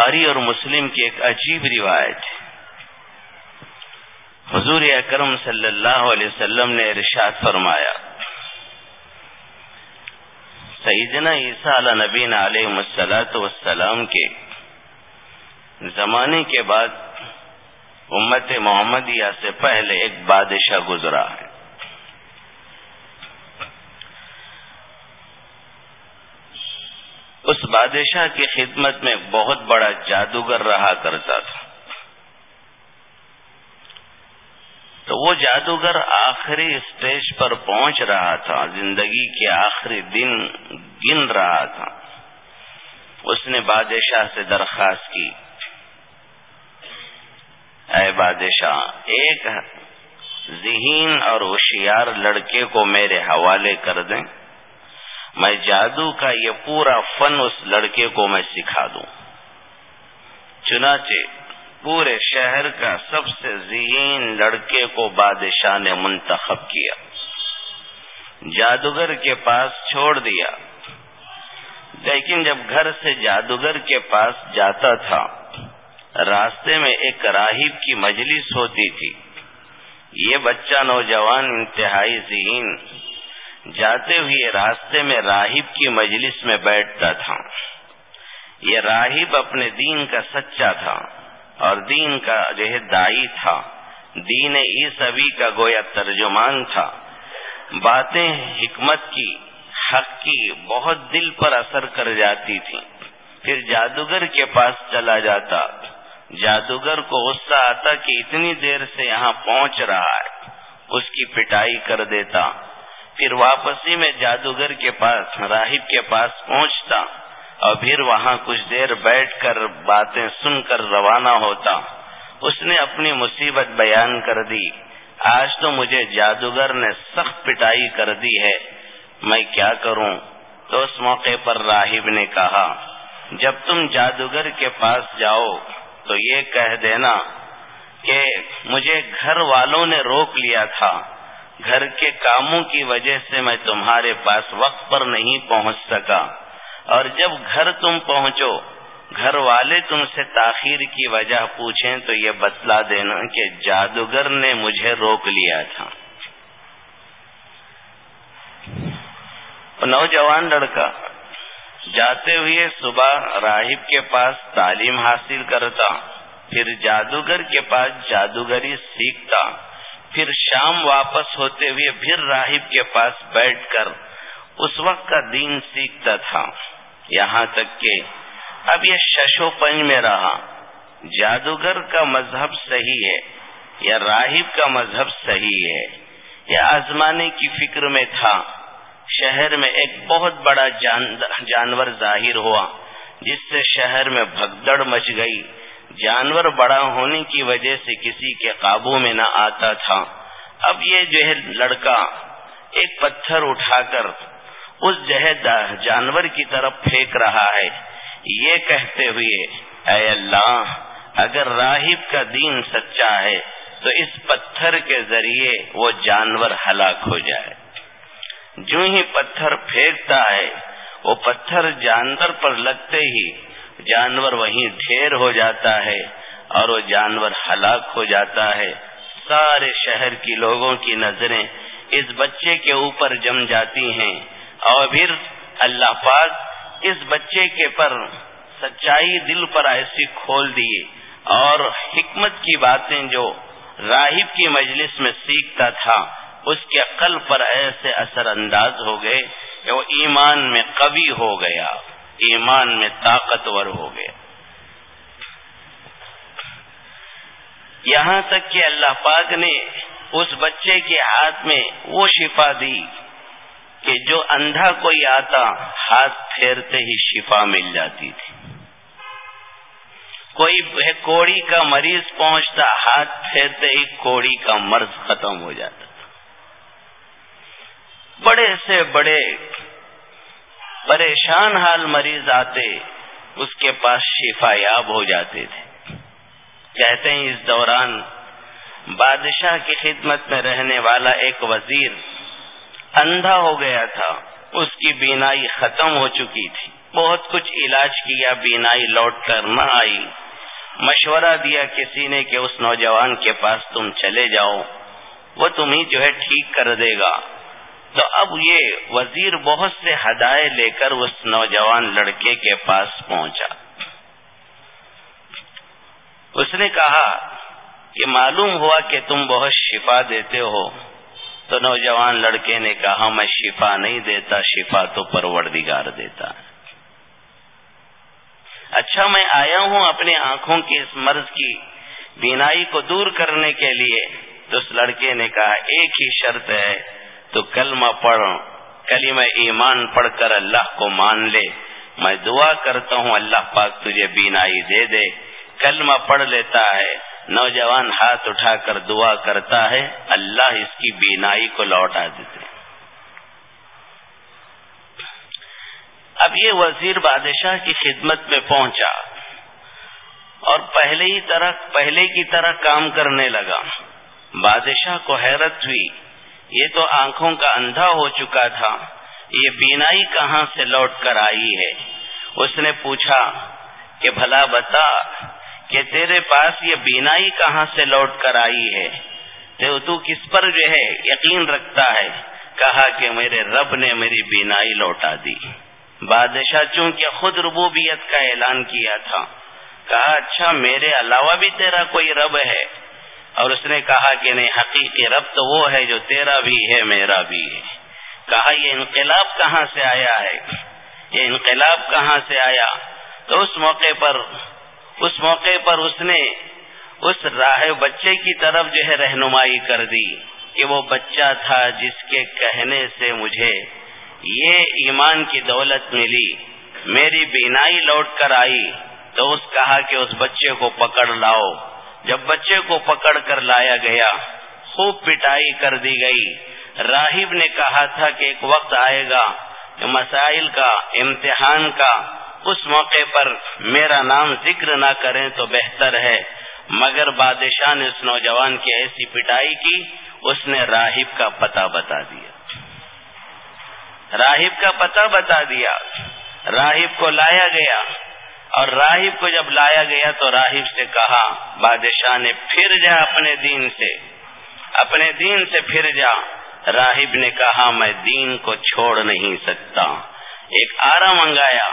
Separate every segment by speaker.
Speaker 1: بخاری اور مسلم کی ایک عجیب روایت حضور اکرم صلی اللہ علیہ وسلم نے ارشاد فرمایا، سیدنا عیسیٰ علیہ نبین علیہ مسلاۃ وسلام کے زمانے کے بعد امت محمدیہ سے پہلے ایک بادشاہ گزرا ہے اس بادشاہ کی خدمت میں بہت بڑا جادوگر رہا کرتا تھا۔ تو وہ جادوگر آخری اسٹیج پر پہنچ رہا تھا، زندگی کے آخری دن گن رہا تھا۔ اس نے بادشاہ سے درخواست کی، اے بادشاہ، ایک ذہین اور ہوشیار لڑکے کو میرے حوالے کر دیں۔ میں جادو کا یہ پورا فن اس لڑکے کو میں سکھا دوں۔ چنانچہ پورے شہر کا سب سے ذہین لڑکے کو بادشاہ نے منتخب کیا۔ جادوگر کے پاس چھوڑ دیا۔ لیکن جب گھر سے جادوگر کے پاس جاتا تھا، راستے میں ایک راہب کی مجلس ہوتی تھی۔ یہ بچہ نوجوان انتہائی ذہین جاتے ہوئے راستے میں راہب کی مجلس میں بیٹھتا تھا۔ یہ راہب اپنے دین کا سچا تھا اور دین کا جو ہے دائی تھا۔ دین عیسوی کا گویا ترجمان تھا۔ باتیں حکمت کی، حق کی بہت دل پر اثر کر جاتی تھی۔ پھر جادوگر کے پاس چلا جاتا۔ جادوگر کو غصہ آتا کہ اتنی دیر سے یہاں پہنچ رہا ہے۔ اس کی پٹائی کر دیتا۔ پھر واپسی میں جادوگر کے پاس، راہب کے پاس پہنچتا اور پھر وہاں کچھ دیر بیٹھ کر باتیں سن کر روانہ ہوتا۔ اس نے اپنی مصیبت بیان کر دی۔ آج تو مجھے جادوگر نے سخت پٹائی کر دی ہے۔ میں کیا کروں؟ تو اس موقع پر راہب نے کہا، جب تم جادوگر کے پاس جاؤ تو یہ کہہ دینا کہ مجھے گھر والوں نے روک لیا تھا۔ گھر کے کاموں کی وجہ سے میں تمہارے پاس وقت پر نہیں پہنچ سکا۔ اور جب گھر تم پہنچو، گھر والے تم سے تاخیر کی وجہ پوچھیں تو یہ بتلا دینا کہ جادوگر نے مجھے روک لیا تھا۔ نوجوان لڑکا، جاتے ہوئے صبح راہب کے پاس تعلیم حاصل کرتا، پھر جادوگر کے پاس جادوگری سیکھتا۔ پھر شام واپس ہوتے ہوئے پھر راہب کے پاس بیٹھ کر اس وقت کا دین سیکھتا تھا۔ یہاں تک کہ اب یہ ششو پنج میں رہا۔ جادوگر کا مذہب صحیح ہے یا راہب کا مذہب صحیح ہے؟ یا آزمانے کی فکر میں تھا۔ شہر میں ایک بہت بڑا جانور ظاہر ہوا، جس سے شہر میں بھگدڑ مچ گئی۔ جانور بڑا ہونے کی وجہ سے کسی کے قابو میں نہ آتا تھا۔ اب یہ جو ہے لڑکا ایک پتھر اٹھا کر اس جہد جانور کی طرف پھینک رہا ہے۔ یہ کہتے ہوئے، اے اللہ، اگر راہب کا دین سچا ہے، تو اس پتھر کے ذریعے وہ جانور ہلاک ہو جائے۔ جو ہی پتھر پھینکتا ہے، وہ پتھر جانور پر لگتے ہی جانور وہیں ڈھیر ہو جاتا ہے اور وہ جانور ہلاک ہو جاتا ہے۔ سارے شہر کی لوگوں کی نظریں اس بچے کے اوپر جم جاتی ہیں۔ اور پھر اللہ پاک اس بچے کے پر سچائی دل پر ایسی کھول دیے۔ اور حکمت کی باتیں جو راہب کی مجلس میں سیکھتا تھا، اس کے قل پر ایسے اثر انداز ہو گئے کہ وہ ایمان میں قوی ہو گیا۔ ایمان میں طاقتور ہو گیا یہاں تک کہ اللہ پاک نے اس بچے کے ہاتھ میں وہ شفا دی کہ جو اندھا کوئی آتا، ہاتھ پھیرتے ہی شفا مل جاتی تھی۔ کوئی کوڑی کا مریض پہنچتا، ہاتھ پھیرتے ہی کوڑی کا مرض ختم ہو جاتا تھا۔ بڑے سے بڑے پریشان حال مریض آتے، اس کے پاس شفا یاب ہو جاتے تھے۔ کہتے ہیں، اس دوران بادشاہ کی خدمت میں رہنے والا ایک وزیر اندھا ہو گیا تھا۔ اس کی بینائی ختم ہو چکی تھی۔ بہت کچھ علاج کیا، بینائی لوٹ کر نہ آئی۔ مشورہ دیا کسی نے کہ اس نوجوان کے پاس تم چلے جاؤ، وہ تمہیں جو ہے ٹھیک کر دے گا۔ تو اب یہ وزیر بہت سے ہدایے لے کر اس نوجوان لڑکے کے پاس پہنچا۔ اس نے کہا کہ معلوم ہوا کہ تم بہت شفا دیتے ہو۔ تو نوجوان لڑکے نے کہا، میں شفا نہیں دیتا، شفا تو پروردگار دیتا۔ اچھا میں آیا ہوں اپنی آنکھوں کی اس مرض کی بینائی کو دور کرنے کے لیے۔ تو اس لڑکے نے کہا، ایک ہی شرط ہے تو کلمہ پڑھ کلی میں ایمان پڑھ کر اللہ کو مان لے۔ میں دعا کرتا ہوں، اللہ پاک تجھے بینائی دے دے۔ کلمہ پڑھ لیتا ہے، نوجوان ہاتھ اٹھا کر دعا کرتا ہے، اللہ اس کی بینائی کو لوٹا دیتے۔ اب یہ وزیر بادشاہ کی خدمت میں پہنچا اور پہلے ہی طرح، پہلے کی طرح کام کرنے لگا۔ بادشاہ کو حیرت ہوئی۔ یہ تو آنکھوں کا اندھا ہو چکا تھا۔ یہ بینائی کہاں سے لوٹ کر آئی ہے؟ اس نے پوچھا کہ بھلا بتا کہ تیرے پاس یہ بینائی کہاں سے لوٹ کر آئی ہے؟ تو تو کس پر جو ہے یقین رکھتا ہے؟ کہا کہ میرے رب نے میری بینائی لوٹا دی۔ بادشاہ چونکہ خود ربوبیت کا اعلان کیا تھا، کہا اچھا میرے علاوہ بھی تیرا کوئی رب ہے؟ اور اس نے کہا کہ نہیں، حقیقی رب تو وہ ہے جو تیرا بھی ہے، میرا بھی ہے۔ کہا، یہ انقلاب کہاں سے آیا ہے؟ یہ انقلاب کہاں سے آیا؟ تو اس موقع پر، اس موقع پر اس نے اس راہ بچے کی طرف جو ہے رہنمائی کر دی کہ وہ بچہ تھا جس کے کہنے سے مجھے یہ ایمان کی دولت ملی۔ میری بینائی لوٹ کر آئی تو اس کہا کہ اس بچے کو پکڑ لاؤ۔ جب بچے کو پکڑ کر لایا گیا، خوب پٹائی کر دی گئی۔ راہب نے کہا تھا کہ ایک وقت آئے گا مسائل کا، امتحان کا، اس موقع پر میرا نام ذکر نہ کریں تو بہتر ہے۔ مگر بادشاہ نے اس نوجوان کی ایسی پٹائی کی، اس نے راہب کا پتہ بتا دیا۔ راہب کا پتہ بتا دیا۔ راہب کو لایا گیا۔ اور راہب کو جب لایا گیا تو راہب سے کہا، بادشاہ نے پھر جا اپنے دین سے۔ اپنے دین سے پھر جا۔ راہب نے کہا، میں دین کو چھوڑ نہیں سکتا۔ ایک آرا منگایا،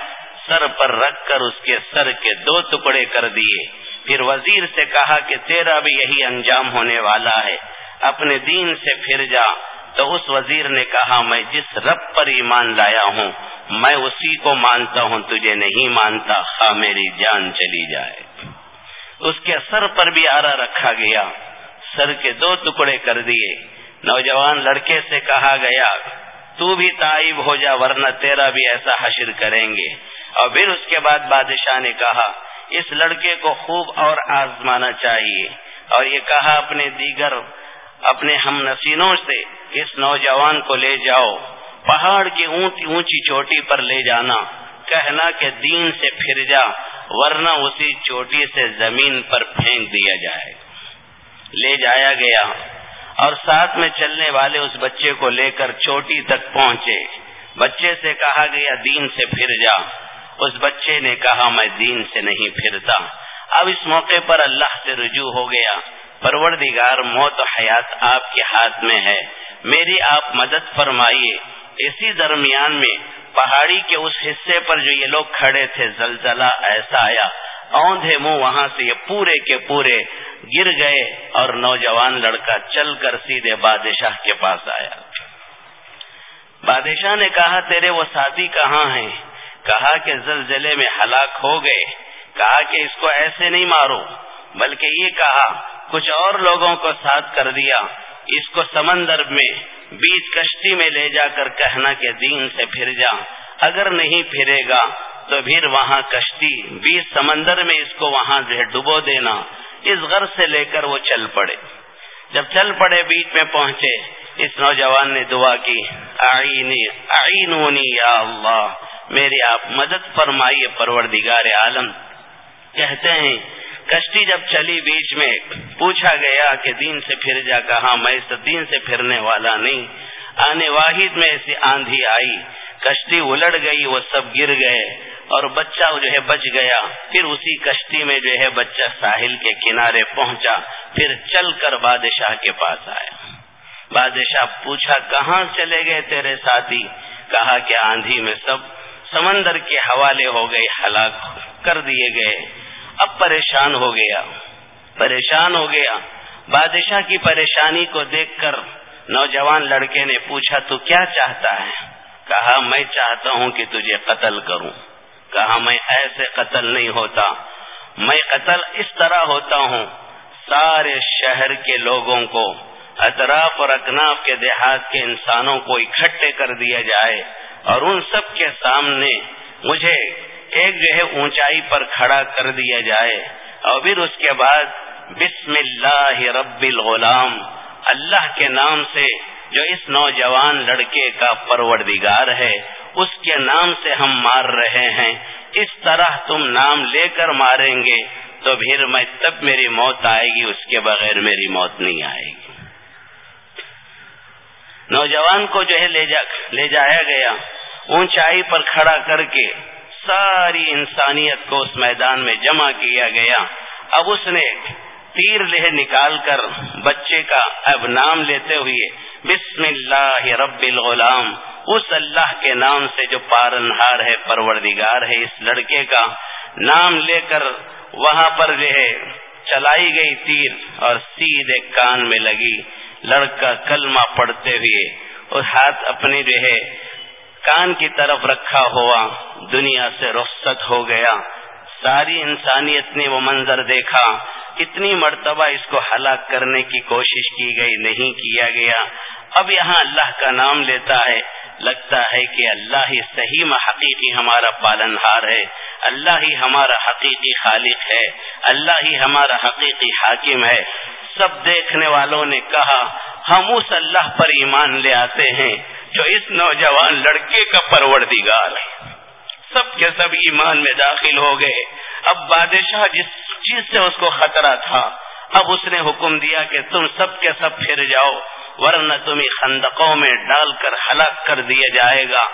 Speaker 1: سر پر رکھ کر اس کے سر کے دو ٹکڑے کر دیے۔ پھر وزیر سے کہا کہ تیرا بھی یہی انجام ہونے والا ہے۔ اپنے دین سے پھر جا۔ تو اس وزیر نے کہا، میں جس رب پر ایمان لایا ہوں، میں اسی کو مانتا ہوں، تجھے نہیں مانتا، خواہ میری جان چلی جائے. اس کے سر پر بھی آرا رکھا گیا، سر کے دو ٹکڑے کر دیے۔ نوجوان لڑکے سے کہا گیا، تو بھی تائب ہو جا، ورنہ تیرا بھی ایسا حشر کریں گے. اور پھر اس کے بعد بادشاہ نے کہا، اس لڑکے کو خوب اور آزمانا چاہیے. اور یہ کہا اپنے دیگر، اپنے ہم نسینوں سے اس نوجوان کو لے جاؤ۔ پہاڑ کی اونچی اونچی چوٹی پر لے جانا۔ کہنا کہ دین سے پھر جا، ورنہ اسی چوٹی سے زمین پر پھینک دیا جائے۔ لے جایا گیا۔ اور ساتھ میں چلنے والے اس بچے کو لے کر چوٹی تک پہنچے۔ بچے سے کہا گیا، دین سے پھر جا۔ اس بچے نے کہا، میں دین سے نہیں پھرتا۔ اب اس موقع پر اللہ سے رجوع ہو گیا۔ پروردگار، موت و حیات آپ کے ہاتھ میں ہے۔ میری آپ مدد فرمائیے۔ اسی درمیان میں پہاڑی کے اس حصے پر جو یہ لوگ کھڑے تھے، زلزلہ ایسا آیا۔ اوندھے منہ وہاں سے یہ پورے کے پورے گر گئے اور نوجوان لڑکا چل کر سیدھے بادشاہ کے پاس آیا۔ بادشاہ نے کہا، تیرے وہ ساتھی کہاں ہیں؟ کہا کہ زلزلے میں ہلاک ہو گئے۔ کہا کہ اس کو ایسے نہیں مارو بلکہ یہ کہا، کچھ اور لوگوں کو ساتھ کر دیا۔ اس کو سمندر میں بیچ کشتی میں لے جا کر کہنا کہ دین سے پھر جا، اگر نہیں پھرے گا تو پھر وہاں کشتی، بیچ سمندر میں اس کو وہاں سے ڈبو دینا، اس غر سے لے کر وہ چل پڑے۔ جب چل پڑے بیچ میں پہنچے، اس نوجوان نے دعا کی آئینی آئینونی یا اللہ، میری آپ مدد فرمائیے پروردگار عالم۔ کہتے ہیں کشتی جب چلی بیچ میں، پوچھا گیا کہ دین سے پھر جا، کہا میں اس دین سے پھرنے والا نہیں۔ آنے واحد میں ایسی آندھی آئی، کشتی الٹ گئی، وہ سب گر گئے اور بچہ جو ہے بچ گیا۔ پھر اسی کشتی میں جو ہے بچہ ساحل کے کنارے پہنچا، پھر چل کر بادشاہ کے پاس آیا۔ بادشاہ پوچھا، کہاں چلے گئے تیرے ساتھی؟ کہا کہ آندھی میں سب سمندر کے حوالے ہو گئے، ہلاک کر دیے گئے۔ اب پریشان ہو گیا۔ پریشان ہو گیا۔ بادشاہ کی پریشانی کو دیکھ کر نوجوان لڑکے نے پوچھا، تو کیا چاہتا ہے؟ کہا، میں چاہتا ہوں کہ تجھے قتل کروں۔ کہا، میں ایسے قتل نہیں ہوتا۔ میں قتل اس طرح ہوتا ہوں۔ سارے شہر کے لوگوں کو، اطراف اور اکناف کے دیہات کے انسانوں کو اکٹھے کر دیا جائے اور ان سب کے سامنے مجھے ایک جو ہے اونچائی پر کھڑا کر دیا جائے۔ اور پھر اس کے بعد بسم اللہ رب الغلام، اللہ کے نام سے جو اس نوجوان لڑکے کا پروردگار ہے، اس کے نام سے ہم مار رہے ہیں۔ اس طرح تم نام لے کر ماریں گے تو پھر میں تب میری موت آئے گی، اس کے بغیر میری موت نہیں آئے گی۔ نوجوان کو جو ہے لے جا، لے جایا گیا۔ اونچائی پر کھڑا کر کے ساری انسانیت کو اس میدان میں جمع کیا گیا۔ اب اس نے تیر لہ نکال کر بچے کا اب نام لیتے ہوئے بسم اللہ رب الغلام، اس اللہ کے نام سے جو پارنہار ہے، پروردگار ہے، اس لڑکے کا نام لے کر وہاں پر جو ہے چلائی گئی تیر اور سیدھے کان میں لگی۔ لڑکا کلمہ پڑھتے ہوئے اور ہاتھ اپنے جو ہے کان کی طرف رکھا ہوا دنیا سے رخصت ہو گیا۔ ساری انسانیت نے وہ منظر دیکھا۔ اتنی مرتبہ اس کو ہلاک کرنے کی کوشش کی گئی، نہیں کیا گیا۔ اب یہاں اللہ کا نام لیتا ہے۔ لگتا ہے کہ اللہ ہی صحیح میں حقیقی ہمارا پالنہار ہے۔ اللہ ہی ہمارا حقیقی خالق ہے۔ اللہ ہی ہمارا حقیقی حاکم ہے۔ سب دیکھنے والوں نے کہا، ہم اس اللہ پر ایمان لے آتے ہیں۔ جو اس نوجوان لڑکے کا پروردگار ہے۔ سب کے سب ایمان میں داخل ہو گئے۔ اب بادشاہ جس چیز سے اس کو خطرہ تھا، اب اس نے حکم دیا کہ تم سب کے سب پھر جاؤ، ورنہ تمہیں خندقوں میں ڈال کر ہلاک کر دیا جائے گا۔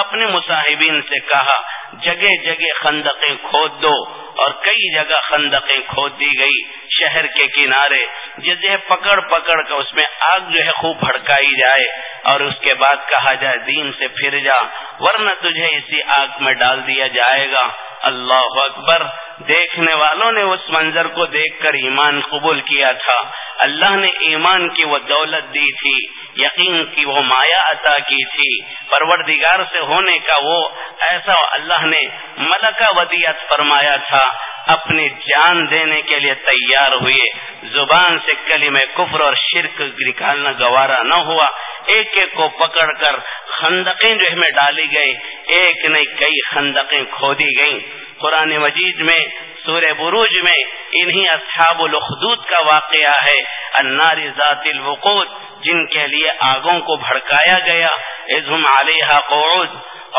Speaker 1: اپنے مصاحبین سے کہا، جگہ جگہ خندقیں کھود دو۔ اور کئی جگہ خندقیں کھود دی گئی۔ شہر کے کنارے جسے پکڑ پکڑ کر اس میں آگ جو ہے خوب بھڑکائی جائے اور اس کے بعد کہا جائے دین سے پھر جا، ورنہ تجھے اسی آگ میں ڈال دیا جائے گا۔ اللہ اکبر، دیکھنے والوں نے اس منظر کو دیکھ کر ایمان قبول کیا تھا۔ اللہ نے ایمان کی وہ دولت دی تھی، یقین کی وہ مایا عطا کی تھی۔ پروردگار سے ہونے کا وہ ایسا اللہ نے ملکہ ودیت فرمایا تھا۔ اپنی جان دینے کے لیے تیار ہوئے۔ زبان سے کلی میں کفر اور شرک نکالنا گوارا نہ ہوا۔ ایک ایک کو پکڑ کر خندقیں جو میں ڈالی گئی ایک نہیں، کئی خندقیں کھودی گئیں۔ قرآن مجید میں سورہ بروج میں، انہی اصحاب الخدود کا واقعہ ہے۔ النار ذات الوقود، جن کے لیے آگوں کو بھڑکایا گیا۔ ازم علیہ قعود۔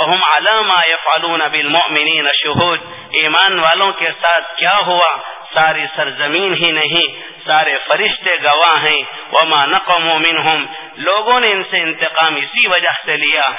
Speaker 1: اہم علامہ فالون بالمؤمنین شہود۔ ایمان والوں کے ساتھ کیا ہوا؟ ساری سرزمین ہی نہیں، سارے فرشتے گواہ ہیں۔ وما نقم منہم۔ لوگوں نے ان سے انتقام اسی وجہ سے لیا۔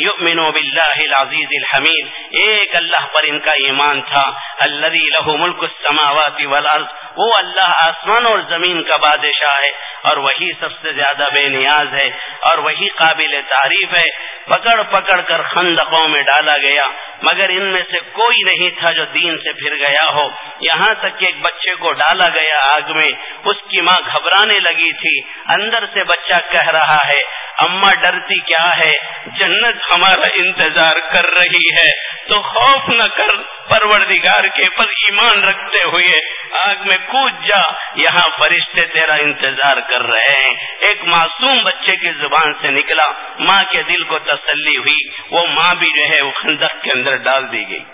Speaker 1: یؤمنوا باللہ العزیز الحمید۔ ایک اللہ پر ان کا ایمان تھا۔ الذي له ملک السماوات والارض۔ وہ اللہ آسمان اور زمین کا بادشاہ ہے۔ اور وہی سب سے زیادہ بے نیاز ہے اور وہی قابل تعریف ہے۔ پکڑ پکڑ کر خندقوں میں ڈالا گیا، مگر ان میں سے کوئی نہیں تھا جو دین سے پھر گیا ہو۔ یہاں تک کہ ایک بچے کو ڈالا گیا آگ میں، اس کی ماں گھبرانے لگی تھی۔ اندر سے بچہ کہہ رہا ہے اما ڈرتی کیا ہے؟ جنت ہمارا انتظار کر رہی ہے۔ تو خوف نہ کر، پروردگار کے پر ایمان رکھتے ہوئے آگ میں کود جا، یہاں فرشتے تیرا انتظار کر رہے ہیں۔ ایک معصوم بچے کی زبان سے نکلا، ماں کے دل کو تسلی ہوئی، وہ ماں بھی جو ہے، وہ خندق کے اندر ڈال دی گئی۔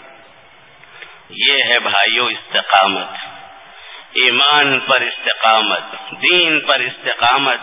Speaker 1: یہ ہے بھائیوں استقامت۔ ایمان پر استقامت، دین پر استقامت۔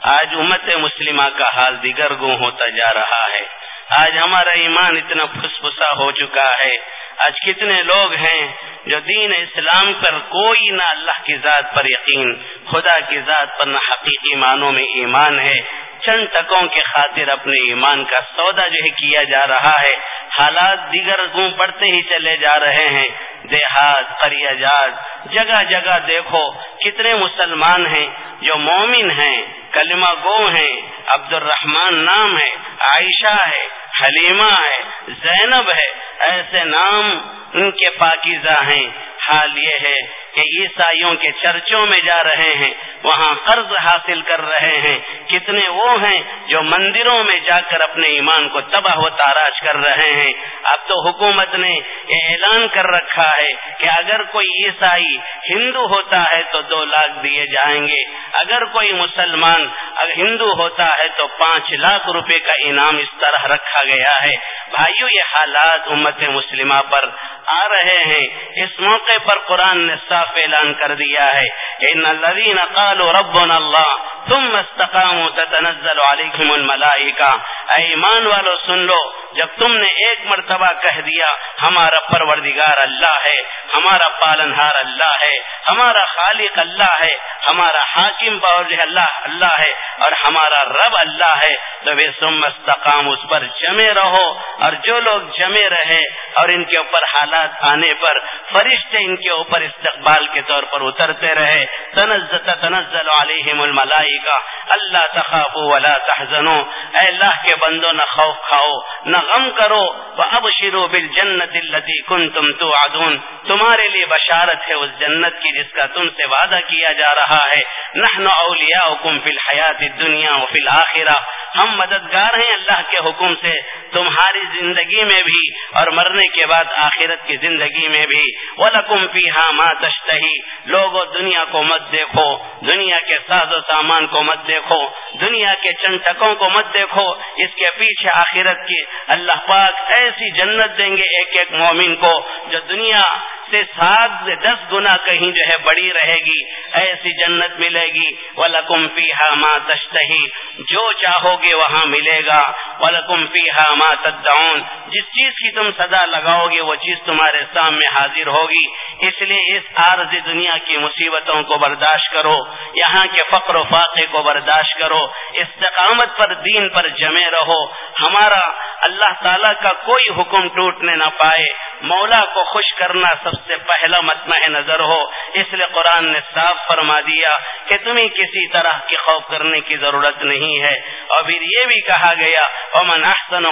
Speaker 1: آج امت مسلمہ کا حال دیگر گو ہوتا جا رہا ہے۔ آج ہمارا ایمان اتنا پھسپسا ہو چکا ہے۔ آج کتنے لوگ ہیں جو دین اسلام پر کوئی نہ اللہ کی ذات پر یقین، خدا کی ذات پر نہ حقیقی معنوں میں ایمان ہے۔ چند ٹکوں کے خاطر اپنے ایمان کا سودا جو ہے کیا جا رہا ہے۔ حالات دیگر گوں پڑتے ہی چلے جا رہے ہیں۔ دیہات قریہ جات جگہ جگہ دیکھو کتنے مسلمان ہیں۔ جو مومن ہیں، کلمہ گو ہیں عبد الرحمان نام ہے، عائشہ ہے، حلیمہ ہے، زینب ہے۔ ایسے نام ان کے پاکیزہ ہیں۔ حال یہ ہے کہ عیسائیوں کے چرچوں میں جا رہے ہیں، وہاں قرض حاصل کر رہے ہیں۔ کتنے وہ ہیں جو مندروں میں جا کر اپنے ایمان کو تباہ و تاراج کر رہے ہیں۔ اب تو حکومت نے یہ اعلان کر رکھا ہے کہ اگر کوئی عیسائی ہندو ہوتا ہے تو دو لاکھ دیے جائیں گے۔ اگر کوئی مسلمان اگر ہندو ہوتا ہے تو پانچ لاکھ روپے کا انعام اس طرح رکھا گیا ہے۔ بھائیو، یہ حالات امت مسلمہ پر آ رہے ہیں۔ اس موقع پر قرآن نے صاف اعلان کر دیا ہے۔ ان الذين قالوا ربنا الله ثم استقاموا تتنزل عليهم الملائكه اے ایمان والو، سن لو جب تم نے ایک مرتبہ کہہ دیا، ہمارا پروردگار اللہ ہے، ہمارا پالنہار اللہ ہے، ہمارا خالق اللہ ہے، ہمارا حاکم باور اللہ اللہ ہے اور ہمارا رب اللہ ہے، تو بے سم استقام اس پر جمے رہو اور جو لوگ جمے رہے اور ان کے اوپر حالات آنے پر فرشتے ان کے اوپر استقبال کے طور پر اترتے رہے، تنزت تنزل علیہم الملائکہ، اللہ تخافوا ولا تحزنوا، اے اللہ کے بندوں نہ خوف کھاؤ، نہ غم کرو وہ اب شروع بل جنت التی کن تم تو آدون تمہارے لیے بشارت ہے اس جنت کی جس کا تم سے وعدہ کیا جا رہا ہے۔ نحن اولیاء حکم فی الحیات دنیا فی الآخرہ ہم مددگار ہیں اللہ کے حکم سے، تمہاری زندگی میں بھی اور مرنے کے بعد آخرت کی زندگی میں بھی۔ وَلَكُمْ فِيهَا مَا تَشْتَهِ لوگو، دنیا کو مت دیکھو۔ دنیا کے ساز و سامان کو مت دیکھو۔ دنیا کے چنٹکوں کو مت دیکھو۔ اس کے پیچھے آخرت کی اللہ پاک ایسی جنت دیں گے ایک ایک مومن کو جو دنیا سے سات سے دس گنا کہیں جو ہے بڑی رہے گی، ایسی جنت ملے گی۔ ولکم فی ہا تشتہی جو چاہو گے وہاں ملے گا۔ ولکم فی ہا تدعون۔ جس چیز کی تم صدا لگاؤ گے، وہ چیز تمہارے سامنے حاضر ہوگی۔ اس لیے اس عارض دنیا کی مصیبتوں کو برداشت کرو، یہاں کے فقر و فاقے کو برداشت کرو، استقامت پر دین پر جمے رہو۔ ہمارا اللہ تعالی کا کوئی حکم ٹوٹنے نہ پائے۔ مولا کو خوش کرنا سب سے پہلا متمع نظر ہو۔ اس لیے قرآن نے صاف فرما دیا کہ تمہیں کسی طرح کی خوف کرنے کی ضرورت نہیں ہے۔ اور پھر یہ بھی کہا گیا امن احسن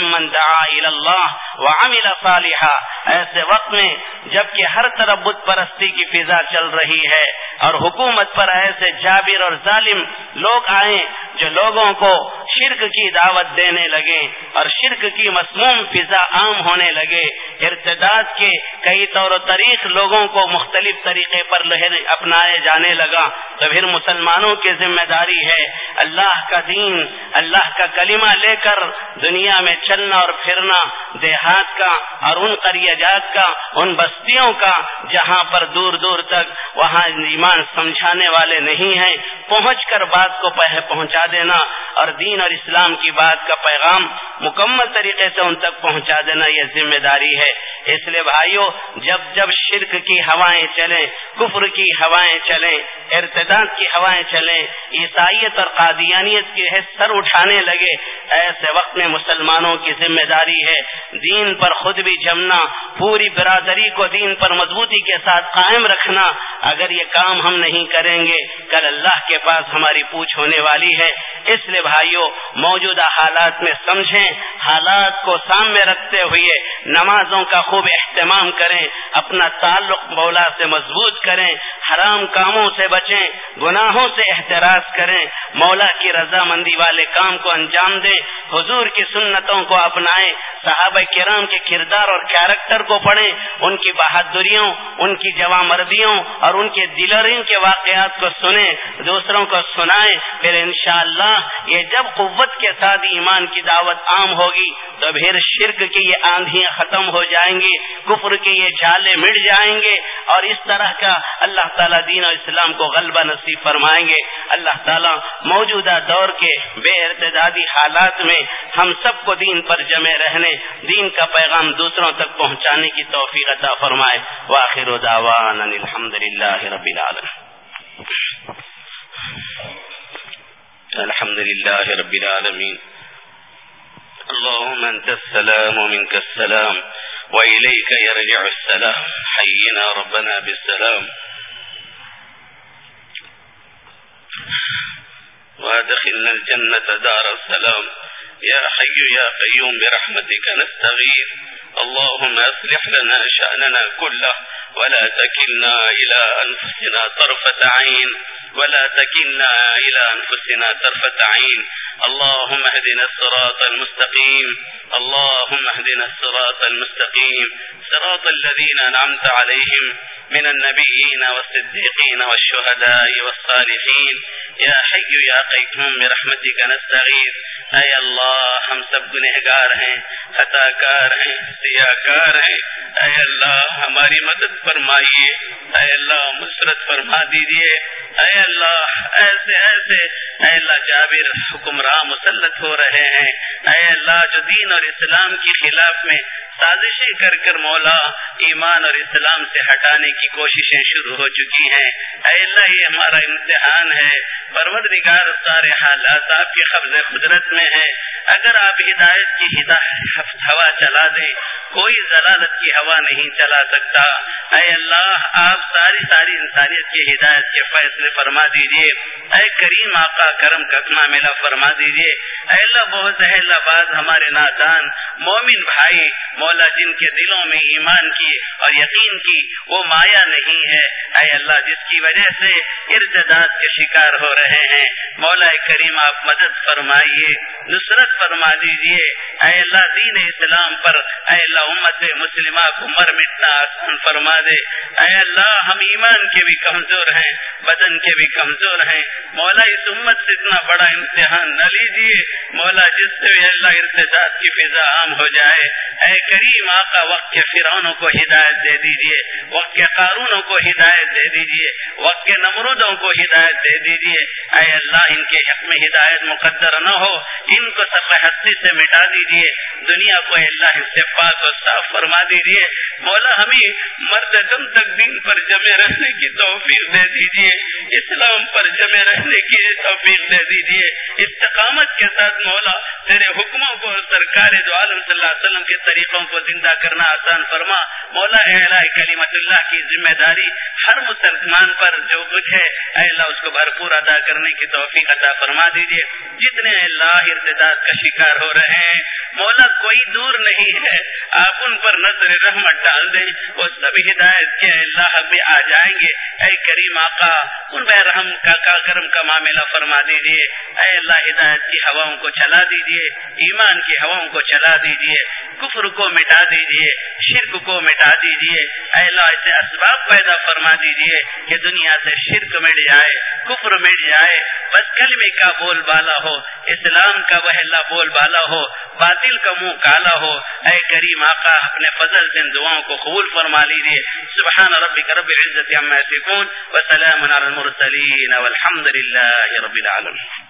Speaker 1: ممن دعا اللہ وعمل صالحا ایسے وقت میں جبکہ ہر طرف بت پرستی کی فضا چل رہی ہے اور حکومت پر ایسے جابر اور ظالم لوگ آئیں جو لوگوں کو شرک کی دعوت دینے لگے اور شرک کی مسموم فضا عام ہونے لگے۔ ارتداد کے کئی طور و طریق لوگوں کو مختلف طریقے پر اپنائے جانے لگا۔ تو پھر مسلمانوں کی ذمہ داری ہے اللہ کا دین، اللہ کا کلمہ لے کر دنیا میں چلنا اور پھرنا، دیہات کا اور ان قریجات کا، ان بستیوں کا جہاں پر دور دور تک وہاں ایمان سمجھانے والے نہیں ہیں، پہنچ کر بات کو پہنچا دینا اور دین اور اسلام کی بات کا پیغام مکمل طریقے سے ان تک پہنچا دینا یہ ذمہ داری ہے۔ اس لیے بھائیوں جب جب شرک کی ہوائیں چلیں، کفر کی ہوائیں چلیں، ارتداد کی ہوائیں چلیں، عیسائیت اور قادیانیت کی سر اٹھانے لگے، ایسے وقت میں مسلمانوں کی ذمہ داری ہے۔ دین پر خود بھی جمنا، پوری برادری کو دین پر مضبوطی کے ساتھ قائم رکھنا اگر یہ کام ہم نہیں کریں گے، کل اللہ کے پاس ہماری پوچھ ہونے والی ہے۔ اس لیے بھائیوں موجودہ حالات میں سمجھیں، حالات کو سامنے رکھتے ہوئے نمازوں کا خوب اہتمام کریں، اپنا تعلق مولا سے مضبوط کریں، حرام کاموں سے بچیں، گناہوں سے احتراز کریں۔ مولا کی رضامندی والے کام کو انجام دیں، حضور کی سنتوں کو اپنائیں، صحابہ کرام کے کردار اور کیریکٹر کو پڑھیں، ان کی بہادریوں، ان کی جوامردیوں اور ان کے دلرنگ کے واقعات کو سنیں، دوسروں کو سنائیں۔ پھر انشاءاللہ یہ جب قوت کے ساتھ ایمان کی دعوت عام ہوگی تو پھر شرک کی یہ آندھیاں ختم ہو جائیں گی، کفر کے یہ جالے مٹ جائیں گے اور اس طرح کا اللہ تعالیٰ دین اور اسلام کو غلبہ نصیب فرمائیں گے۔ اللہ تعالیٰ موجودہ دور کے بے ارتدادی حالات میں ہم سب کو دین پر جمے رہنے، دین کا پیغام دوسروں تک پہنچانے کی توفیق عطا فرمائے۔ واخر دعوان الحمد للہ رب العالمین۔ الحمد لله رب العالمين اللهم أنت السلام ومنك السلام وإليك يرجع السلام. حينا ربنا بالسلام. وادخلنا الجنة دار السلام. يا حي يا قيوم برحمتك نستغيث. اللهم أصلح لنا شأننا كله ولا تكلنا إلى أنفسنا طرفة عين. ولا تكلنا إلى أنفسنا طرفة عين اللهم اهدنا الصراط المستقيم. اللهم اهدنا الصراط المستقيم. صراط الذين أنعمت عليهم من النبيين والصديقين والشهداء والصالحين. يا حي يا قيوم برحمتك نستغيث. اے اللہ ہم سب گنہگار ہیں خطا کار ہیں سیاہ کار ہیں. اے اللہ ہماری مدد فرمائیے. اے اللہ مسرت فرما دیجیے. اے اللہ، ایسے ایسے۔ اے اللہ، جابر، حکمراں، مسلط ہو رہے ہیں۔ اے اللہ، جو دین اور اسلام کی خلاف میں سازشیں کر کر مولا ایمان اور اسلام سے ہٹانے کی کوششیں شروع ہو چکی ہیں۔ اے اللہ، یہ ہمارا امتحان ہے۔ پرور نگار سارے حالات آپ کے قبض قدرت میں ہیں۔ اگر آپ ہدایت کی ہدایت ہوا چلا دیں، کوئی ضلالت کی ہوا نہیں چلا سکتا۔ اے اللہ، آپ ساری ساری انسانیت کی ہدایت کے فیصلے فرما دیجیے۔ اے کریم آقا کرم کتنا میلا فرما دیجیے۔ اے اللہ، بہت ہے اللہ باز ہمارے نادان۔ مومن بھائی مولا جن کے دلوں میں ایمان کی اور یقین کی، وہ مایا نہیں ہے۔ اے اللہ، جس کی وجہ سے ارتداد کے شکار ہو رہے ہیں۔ مولا کریم، آپ مدد فرمائیے، نصرت فرما دیجیے اے اللہ، دین اسلام پر اے اللہ، امت مسلمہ کو مر مٹنا آسان فرما دے۔ اے اللہ، ہم ایمان کے بھی کمزور ہیں، بدن کے بھی کمزور ہیں۔ مولا، اس امت سے اتنا بڑا امتحان نہ لیجیے مولا، جس سے بھی اللہ، ارتداد کی فضا عام ہو جائے۔ اے کریم آقا وقت کے فرونوں کو ہدایت دے دیجیے، وقت کے قارونوں کو ہدایت دے دیجیے، وقت کے نمرودوں کو ہدایت دے دیجیے۔ اے اللہ، ان کے حق میں ہدایت مقدر نہ ہو، ان کو سب ہستی سے مٹا دیجیے۔ دنیا کو اللہ سے پاک و صاف فرما دیجیے۔ مولا، ہمیں مرد دم تک دن پر جمے رہنے کی توفیق دے دیجیے۔ اسلام پر جمے رہنے کی توفیق دے دیجیے۔ استقامت کے ساتھ مولا، تیرے حکموں کو سرکار دو عالم صلی اللہ علیہ وسلم کے طریقوں کو زندہ کرنا آسان فرما۔ مولا کلیمت اللہ کی ذمہ داری ہر مسلمان پر جو کچھ ہے، اے اللہ اس کو بھرپور ادا کرنے کی توفیق عطا فرما دیجیے جتنے اللہ ارتداد کا شکار ہو رہے ہیں مولا کوئی دور نہیں ہے۔ آپ ان پر نظر رحمت ڈال دیں وہ سب ہدایت کے اللہ بھی آ جائیں گے۔ اے کریم آقا، ان میں رحم کا کرم کا معاملہ فرما دیجیے اے اللہ، ہدایت کی ہواؤں کو چلا دیجیے ایمان کی ہواؤں کو چلا دیجیے کفر کو مٹا دیجیے شرک کو مٹا دیجیے اے اللہ سے اسباب پیدا فرما دیجیے کہ دنیا سے شرک مٹ جائے، کفر مٹ جائے۔ بس کلمے کا بول بالا ہو، اسلام کا وہ اللہ بول بالا ہو، باطل کا منہ کالا ہو، اے کریم آقا، اپنے فضل سے ان دعاؤں کو قبول فرما لیجیے سبحان ربک رب العزت عما یصفون وسلام علی المرسلین والحمد للہ رب العالمین۔